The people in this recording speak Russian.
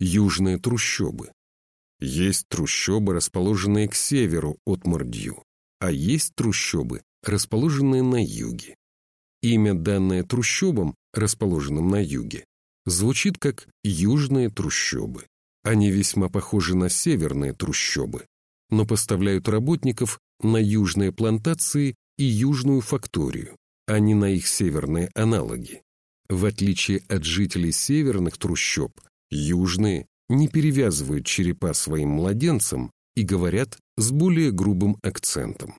южные трущобы. Есть трущобы, расположенные к северу от Мордью, а есть трущобы, расположенные на юге. Имя, данное трущобам, расположенным на юге, звучит как «южные трущобы». Они весьма похожи на северные трущобы, но поставляют работников на южные плантации и южную факторию, а не на их северные аналоги. В отличие от жителей северных трущоб, южные не перевязывают черепа своим младенцам и говорят с более грубым акцентом.